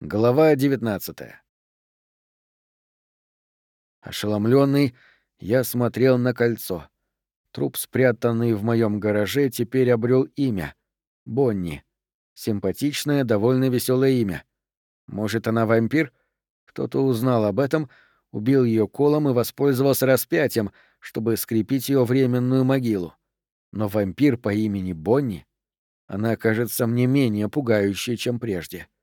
Глава 19 Ошеломленный, я смотрел на кольцо. Труп, спрятанный в моем гараже, теперь обрел имя — Бонни. Симпатичное, довольно веселое имя. Может, она вампир? Кто-то узнал об этом, убил ее колом и воспользовался распятием, чтобы скрепить ее временную могилу. Но вампир по имени Бонни? Она кажется мне менее пугающей, чем прежде. —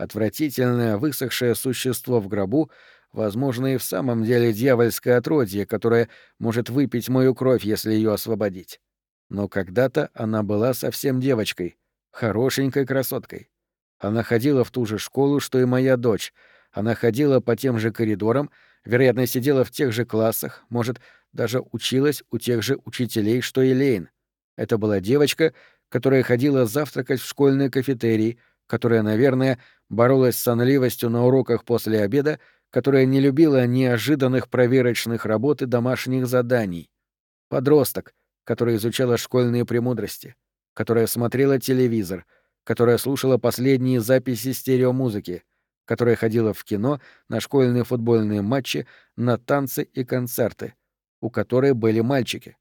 Отвратительное высохшее существо в гробу, возможно, и в самом деле дьявольское отродье, которое может выпить мою кровь, если ее освободить. Но когда-то она была совсем девочкой, хорошенькой красоткой. Она ходила в ту же школу, что и моя дочь. Она ходила по тем же коридорам, вероятно, сидела в тех же классах, может, даже училась у тех же учителей, что и Лейн. Это была девочка, которая ходила завтракать в школьной кафетерии, которая, наверное, боролась с сонливостью на уроках после обеда, которая не любила неожиданных проверочных работ и домашних заданий. Подросток, которая изучала школьные премудрости, которая смотрела телевизор, которая слушала последние записи стереомузыки, которая ходила в кино, на школьные футбольные матчи, на танцы и концерты, у которой были мальчики.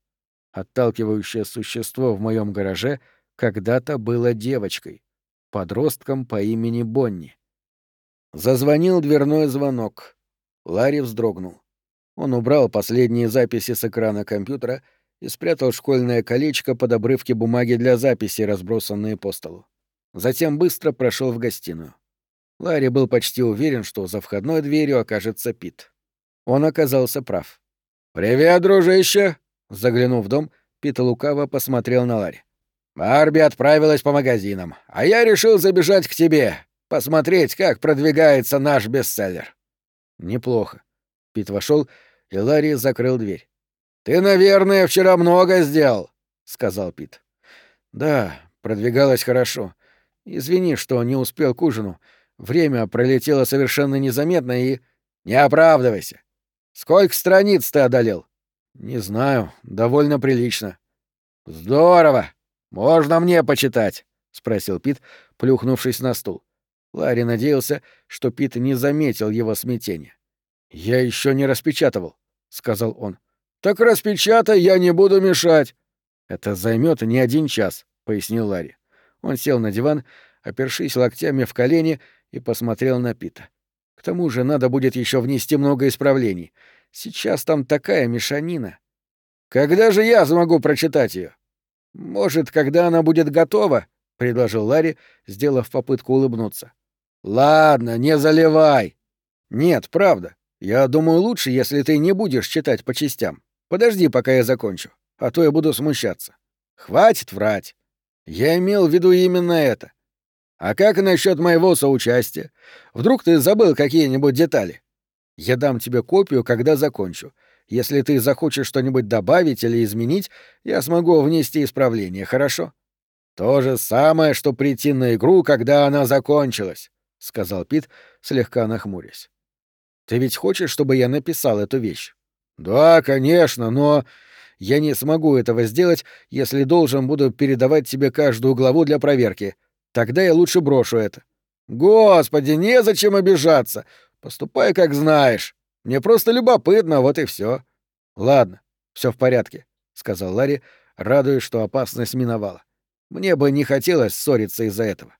Отталкивающее существо в моем гараже когда-то было девочкой подростком по имени Бонни. Зазвонил дверной звонок. Ларри вздрогнул. Он убрал последние записи с экрана компьютера и спрятал школьное колечко под обрывки бумаги для записи, разбросанные по столу. Затем быстро прошел в гостиную. Ларри был почти уверен, что за входной дверью окажется Пит. Он оказался прав. «Привет, дружище!» Заглянув в дом, Пит лукаво посмотрел на Ларри. Барби отправилась по магазинам, а я решил забежать к тебе, посмотреть, как продвигается наш бестселлер. Неплохо. Пит вошел, и Ларри закрыл дверь. Ты, наверное, вчера много сделал, сказал Пит. Да, продвигалось хорошо. Извини, что не успел к ужину. Время пролетело совершенно незаметно и... Не оправдывайся. Сколько страниц ты одолел? Не знаю, довольно прилично. Здорово. «Можно мне почитать?» — спросил Пит, плюхнувшись на стул. Ларри надеялся, что Пит не заметил его смятения. «Я еще не распечатывал», — сказал он. «Так распечатай, я не буду мешать». «Это займет не один час», — пояснил Ларри. Он сел на диван, опершись локтями в колени, и посмотрел на Пита. «К тому же надо будет еще внести много исправлений. Сейчас там такая мешанина». «Когда же я смогу прочитать ее? «Может, когда она будет готова?» — предложил Ларри, сделав попытку улыбнуться. «Ладно, не заливай!» «Нет, правда. Я думаю, лучше, если ты не будешь читать по частям. Подожди, пока я закончу, а то я буду смущаться. Хватит врать. Я имел в виду именно это. А как насчет моего соучастия? Вдруг ты забыл какие-нибудь детали? Я дам тебе копию, когда закончу. Если ты захочешь что-нибудь добавить или изменить, я смогу внести исправление, хорошо? То же самое, что прийти на игру, когда она закончилась, сказал Пит, слегка нахмурясь. Ты ведь хочешь, чтобы я написал эту вещь? Да, конечно, но я не смогу этого сделать, если должен буду передавать тебе каждую главу для проверки. Тогда я лучше брошу это. Господи, незачем обижаться. Поступай, как знаешь. Мне просто любопытно, вот и все. Ладно, все в порядке, сказал Ларри, радуясь, что опасность миновала. Мне бы не хотелось ссориться из-за этого.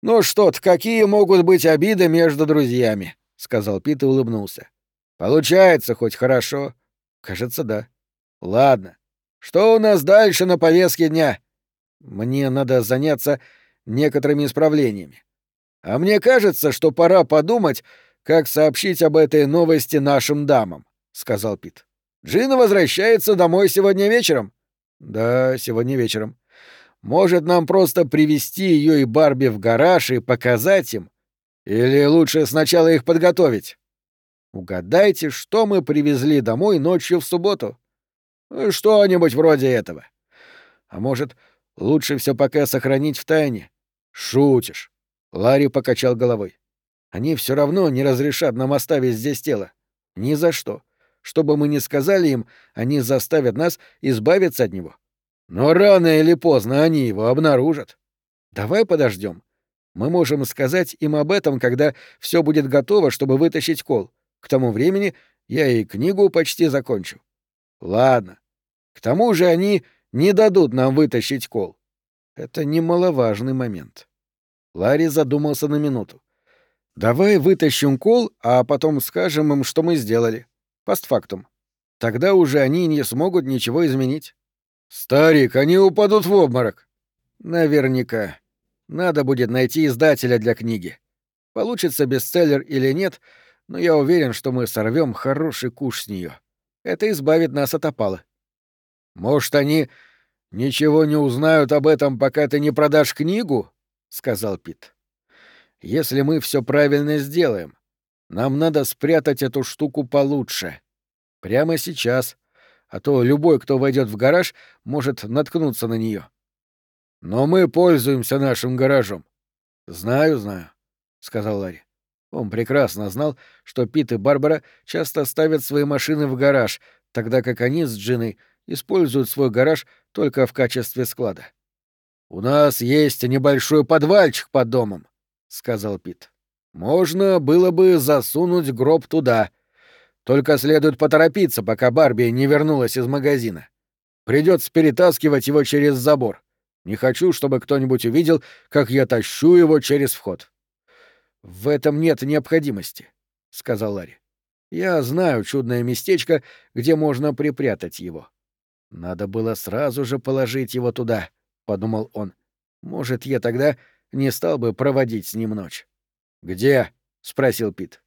Ну что-то, какие могут быть обиды между друзьями? сказал Пит и улыбнулся. Получается хоть хорошо? Кажется, да. Ладно. Что у нас дальше на повестке дня? Мне надо заняться некоторыми исправлениями. А мне кажется, что пора подумать, как сообщить об этой новости нашим дамам, сказал Пит. Джина возвращается домой сегодня вечером. Да, сегодня вечером. Может, нам просто привести ее и Барби в гараж и показать им? Или лучше сначала их подготовить? Угадайте, что мы привезли домой ночью в субботу? Что-нибудь вроде этого. А может, лучше все пока сохранить в тайне? Шутишь. Ларри покачал головой. Они все равно не разрешат нам оставить здесь тело. Ни за что. Что бы мы ни сказали им, они заставят нас избавиться от него. Но рано или поздно они его обнаружат. Давай подождем. Мы можем сказать им об этом, когда все будет готово, чтобы вытащить кол. К тому времени я и книгу почти закончу. Ладно. К тому же они не дадут нам вытащить кол. Это немаловажный момент. Ларри задумался на минуту. Давай вытащим кол, а потом скажем им, что мы сделали. Постфактум. Тогда уже они не смогут ничего изменить. Старик, они упадут в обморок. Наверняка. Надо будет найти издателя для книги. Получится бестселлер или нет, но я уверен, что мы сорвем хороший куш с нее. Это избавит нас от опалы. Может, они ничего не узнают об этом, пока ты не продашь книгу? сказал Пит. Если мы все правильно сделаем, нам надо спрятать эту штуку получше. Прямо сейчас, а то любой, кто войдет в гараж, может наткнуться на нее. Но мы пользуемся нашим гаражом. Знаю, знаю, сказал Ларри. Он прекрасно знал, что Пит и Барбара часто ставят свои машины в гараж, тогда как они с Джиной используют свой гараж только в качестве склада. «У нас есть небольшой подвальчик под домом», — сказал Пит. «Можно было бы засунуть гроб туда. Только следует поторопиться, пока Барби не вернулась из магазина. Придется перетаскивать его через забор. Не хочу, чтобы кто-нибудь увидел, как я тащу его через вход. В этом нет необходимости, сказал Ларри. Я знаю чудное местечко, где можно припрятать его. Надо было сразу же положить его туда, подумал он. Может, я тогда не стал бы проводить с ним ночь. Где? спросил Пит.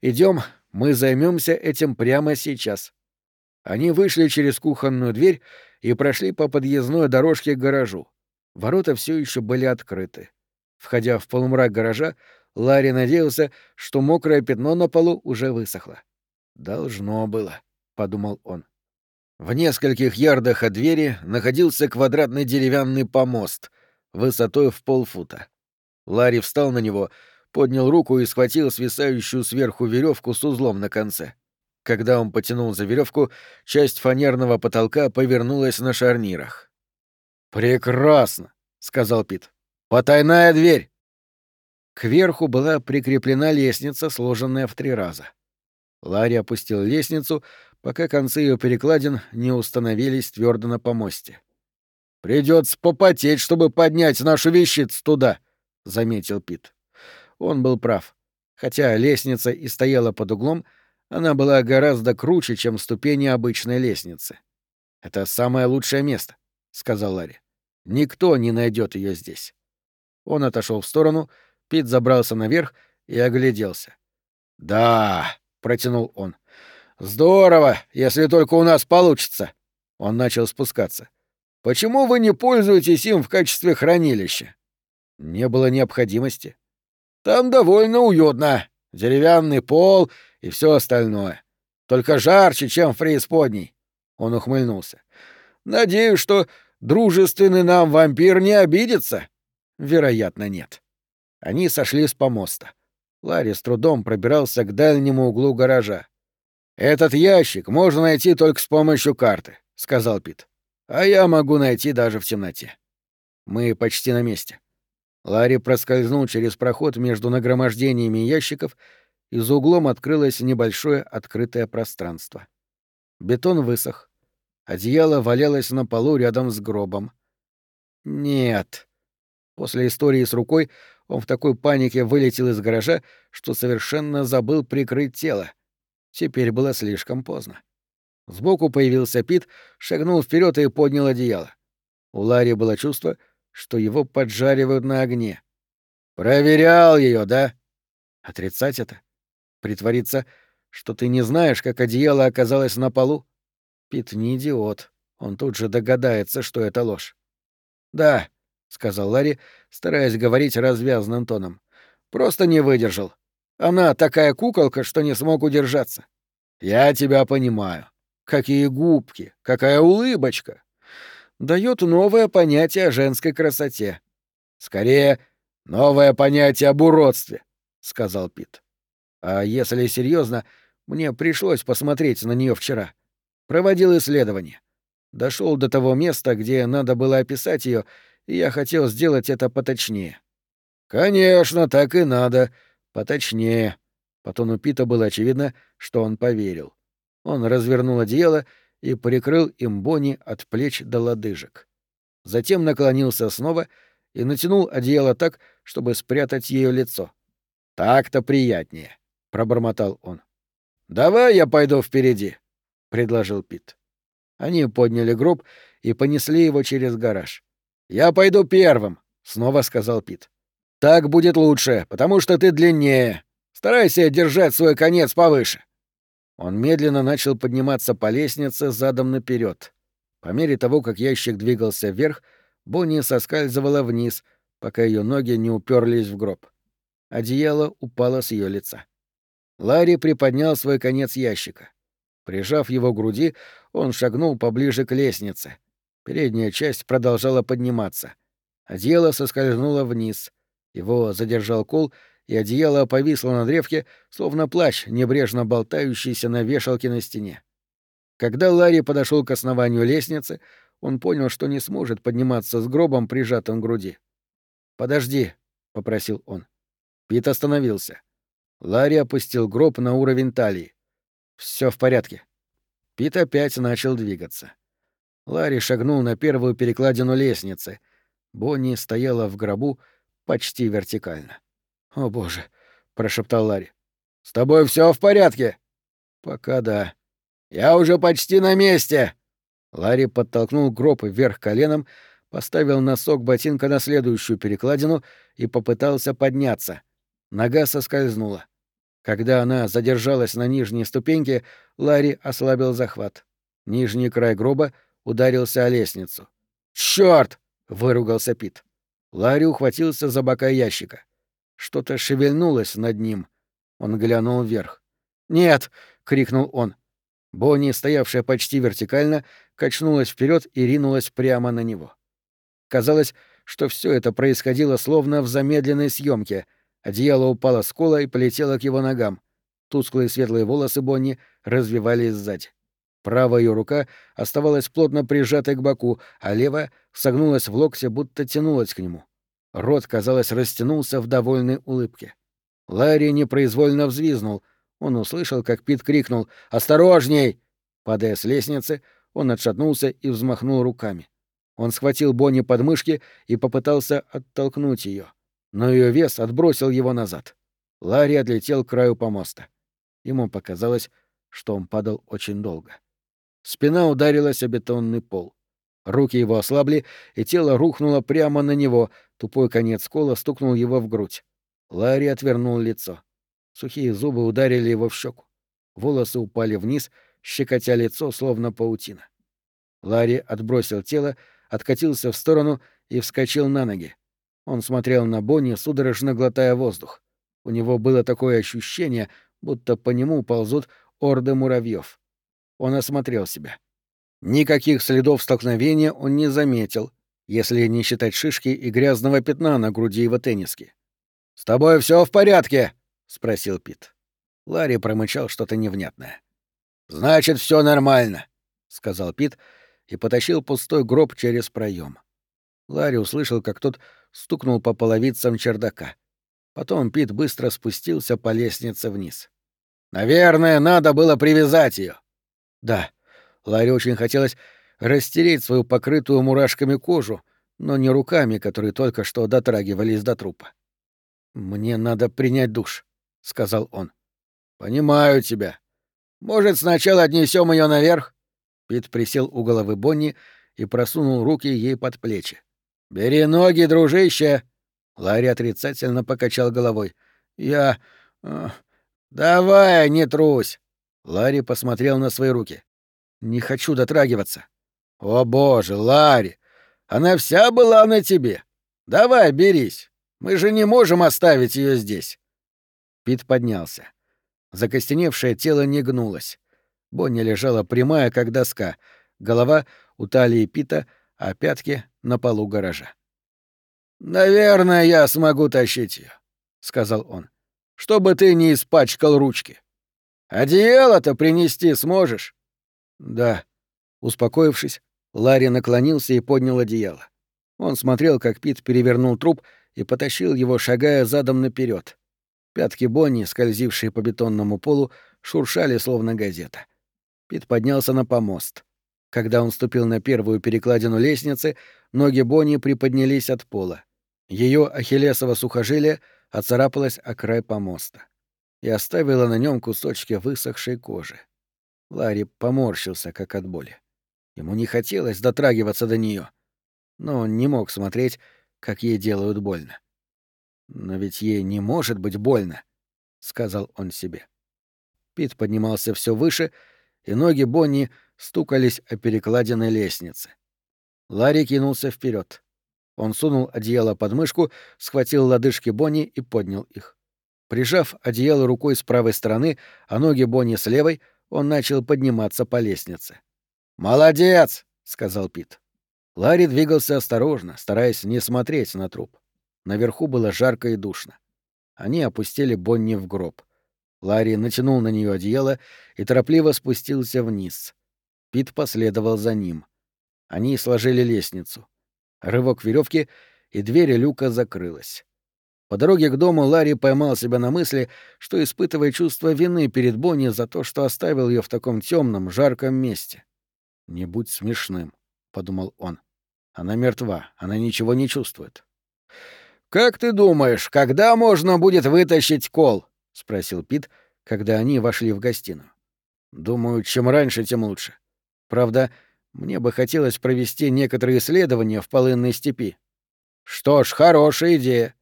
Идем, мы займемся этим прямо сейчас. Они вышли через кухонную дверь и прошли по подъездной дорожке к гаражу. Ворота все еще были открыты. Входя в полумрак гаража, Ларри надеялся, что мокрое пятно на полу уже высохло. «Должно было», — подумал он. В нескольких ярдах от двери находился квадратный деревянный помост, высотой в полфута. Ларри встал на него, поднял руку и схватил свисающую сверху веревку с узлом на конце. Когда он потянул за веревку, часть фанерного потолка повернулась на шарнирах. «Прекрасно!» — сказал Пит. «Потайная дверь!» Кверху была прикреплена лестница, сложенная в три раза. Ларри опустил лестницу, пока концы ее перекладин не установились твердо на помосте. Придется попотеть, чтобы поднять нашу вещицу туда, заметил Пит. Он был прав. Хотя лестница и стояла под углом, она была гораздо круче, чем ступени обычной лестницы. «Это самое лучшее место», — сказал Ларри. «Никто не найдет ее здесь». Он отошел в сторону, Пит забрался наверх и огляделся. «Да», — протянул он. «Здорово, если только у нас получится». Он начал спускаться. «Почему вы не пользуетесь им в качестве хранилища?» «Не было необходимости». «Там довольно уютно. Деревянный пол и все остальное. Только жарче, чем в преисподней. Он ухмыльнулся. Надеюсь, что дружественный нам вампир не обидится. Вероятно, нет. Они сошли с помоста. Ларри с трудом пробирался к дальнему углу гаража. «Этот ящик можно найти только с помощью карты», — сказал Пит. «А я могу найти даже в темноте». Мы почти на месте. Ларри проскользнул через проход между нагромождениями ящиков и за углом открылось небольшое открытое пространство. Бетон высох. Одеяло валялось на полу рядом с гробом. Нет. После истории с рукой он в такой панике вылетел из гаража, что совершенно забыл прикрыть тело. Теперь было слишком поздно. Сбоку появился Пит, шагнул вперед и поднял одеяло. У Ларри было чувство, что его поджаривают на огне. «Проверял ее, да?» Отрицать это? Притвориться, что ты не знаешь, как одеяло оказалось на полу? Пит не идиот. Он тут же догадается, что это ложь. «Да», — сказал Ларри, стараясь говорить развязным тоном. «Просто не выдержал. Она такая куколка, что не смог удержаться». «Я тебя понимаю. Какие губки, какая улыбочка!» Дает новое понятие о женской красоте. «Скорее, новое понятие об уродстве», — сказал Пит. А если серьезно, мне пришлось посмотреть на нее вчера. Проводил исследование. Дошел до того места, где надо было описать ее, и я хотел сделать это поточнее. «Конечно, так и надо. Поточнее». По тону Пита было очевидно, что он поверил. Он развернул одеяло и прикрыл им Бонни от плеч до лодыжек. Затем наклонился снова и натянул одеяло так, чтобы спрятать ее лицо. «Так-то приятнее», — пробормотал он. «Давай я пойду впереди», — предложил Пит. Они подняли гроб и понесли его через гараж. «Я пойду первым», — снова сказал Пит. «Так будет лучше, потому что ты длиннее. Старайся держать свой конец повыше». Он медленно начал подниматься по лестнице задом наперед. По мере того, как ящик двигался вверх, Бонни соскальзывала вниз, пока ее ноги не уперлись в гроб. Одеяло упало с ее лица. Ларри приподнял свой конец ящика. Прижав его к груди, он шагнул поближе к лестнице. Передняя часть продолжала подниматься. Одеяло соскользнуло вниз. Его задержал кол, и одеяло повисло на древке, словно плащ, небрежно болтающийся на вешалке на стене. Когда Ларри подошел к основанию лестницы, он понял, что не сможет подниматься с гробом, прижатым к груди. «Подожди», — попросил он. Пит остановился. Ларри опустил гроб на уровень талии. Все в порядке. Пит опять начал двигаться. Ларри шагнул на первую перекладину лестницы. Бонни стояла в гробу почти вертикально. «О, боже!» — прошептал Ларри. «С тобой все в порядке?» «Пока да». «Я уже почти на месте!» Ларри подтолкнул гроб вверх коленом, поставил носок ботинка на следующую перекладину и попытался подняться. Нога соскользнула. Когда она задержалась на нижней ступеньке, Ларри ослабил захват. Нижний край гроба ударился о лестницу. «Чёрт!» — выругался Пит. Ларри ухватился за бока ящика. Что-то шевельнулось над ним. Он глянул вверх. «Нет!» — крикнул он. Бонни, стоявшая почти вертикально, качнулась вперед и ринулась прямо на него. Казалось, что все это происходило словно в замедленной съемке — Одеяло упало с кола и полетело к его ногам. Тусклые светлые волосы Бонни развивались сзади. Правая ее рука оставалась плотно прижатой к боку, а левая согнулась в локте, будто тянулась к нему. Рот, казалось, растянулся в довольной улыбке. Ларри непроизвольно взвизнул. Он услышал, как Пит крикнул «Осторожней!». Падая с лестницы, он отшатнулся и взмахнул руками. Он схватил Бонни под мышки и попытался оттолкнуть ее но ее вес отбросил его назад. Ларри отлетел к краю помоста. Ему показалось, что он падал очень долго. Спина ударилась о бетонный пол. Руки его ослабли, и тело рухнуло прямо на него, тупой конец кола стукнул его в грудь. Ларри отвернул лицо. Сухие зубы ударили его в щеку. Волосы упали вниз, щекотя лицо, словно паутина. Ларри отбросил тело, откатился в сторону и вскочил на ноги. Он смотрел на Бонни, судорожно глотая воздух. У него было такое ощущение, будто по нему ползут орды муравьев. Он осмотрел себя. Никаких следов столкновения он не заметил, если не считать шишки и грязного пятна на груди его тенниски. «С тобой все в порядке?» — спросил Пит. Ларри промычал что-то невнятное. «Значит, все нормально», — сказал Пит и потащил пустой гроб через проем. Ларри услышал, как тот стукнул по половицам чердака. Потом Пит быстро спустился по лестнице вниз. «Наверное, надо было привязать ее. «Да». Ларри очень хотелось растереть свою покрытую мурашками кожу, но не руками, которые только что дотрагивались до трупа. «Мне надо принять душ», — сказал он. «Понимаю тебя. Может, сначала отнесем ее наверх?» Пит присел у головы Бонни и просунул руки ей под плечи. «Бери ноги, дружище!» Ларри отрицательно покачал головой. «Я... Э, давай, не трусь!» Ларри посмотрел на свои руки. «Не хочу дотрагиваться». «О боже, Ларри! Она вся была на тебе! Давай, берись! Мы же не можем оставить ее здесь!» Пит поднялся. Закостеневшее тело не гнулось. Бонни лежала прямая, как доска, голова у талии Пита, а пятки на полу гаража. «Наверное, я смогу тащить ее, сказал он, — «чтобы ты не испачкал ручки. Одеяло-то принести сможешь?» «Да». Успокоившись, Ларри наклонился и поднял одеяло. Он смотрел, как Пит перевернул труп и потащил его, шагая задом наперед. Пятки Бонни, скользившие по бетонному полу, шуршали, словно газета. Пит поднялся на помост. Когда он ступил на первую перекладину лестницы, ноги Бонни приподнялись от пола. Ее ахиллесово сухожилие оцарапалось о край помоста и оставило на нем кусочки высохшей кожи. Ларри поморщился, как от боли. Ему не хотелось дотрагиваться до нее, но он не мог смотреть, как ей делают больно. «Но ведь ей не может быть больно», — сказал он себе. Пит поднимался все выше, и ноги Бонни стукались о перекладины лестницы. Ларри кинулся вперед. Он сунул одеяло под мышку, схватил лодыжки Бонни и поднял их. Прижав одеяло рукой с правой стороны, а ноги Бонни с левой, он начал подниматься по лестнице. «Молодец!» — сказал Пит. Ларри двигался осторожно, стараясь не смотреть на труп. Наверху было жарко и душно. Они опустили Бонни в гроб. Ларри натянул на нее одеяло и торопливо спустился вниз. Пит последовал за ним. Они сложили лестницу. Рывок веревки, и дверь люка закрылась. По дороге к дому Ларри поймал себя на мысли, что испытывает чувство вины перед Бонни за то, что оставил ее в таком темном, жарком месте. «Не будь смешным», — подумал он. «Она мертва, она ничего не чувствует». «Как ты думаешь, когда можно будет вытащить кол?» — спросил Пит, когда они вошли в гостиную. «Думаю, чем раньше, тем лучше. Правда, мне бы хотелось провести некоторые исследования в полынной степи». «Что ж, хорошая идея.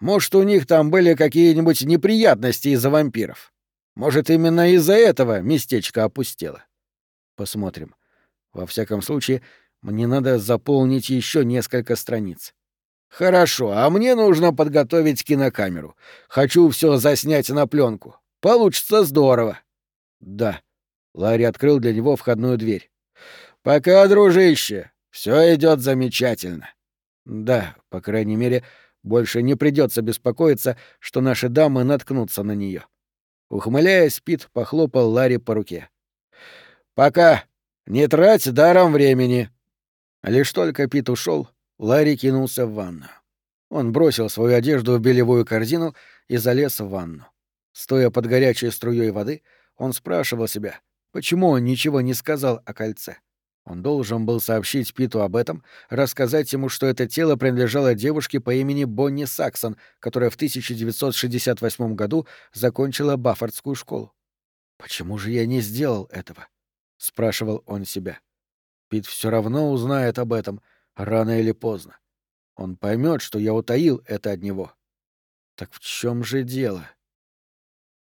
Может, у них там были какие-нибудь неприятности из-за вампиров. Может, именно из-за этого местечко опустело. Посмотрим. Во всяком случае, мне надо заполнить еще несколько страниц. Хорошо, а мне нужно подготовить кинокамеру. Хочу все заснять на пленку. Получится здорово. Да. Ларри открыл для него входную дверь. Пока, дружище, все идет замечательно. Да, по крайней мере, больше не придется беспокоиться, что наши дамы наткнутся на нее. Ухмыляясь, Пит похлопал Ларри по руке. «Пока! Не трать даром времени!» Лишь только Пит ушел, Ларри кинулся в ванну. Он бросил свою одежду в белевую корзину и залез в ванну. Стоя под горячей струей воды, он спрашивал себя, почему он ничего не сказал о кольце. Он должен был сообщить Питу об этом, рассказать ему, что это тело принадлежало девушке по имени Бонни Саксон, которая в 1968 году закончила Баффордскую школу. «Почему же я не сделал этого?» — спрашивал он себя. Пит все равно узнает об этом, рано или поздно. Он поймет, что я утаил это от него. Так в чем же дело?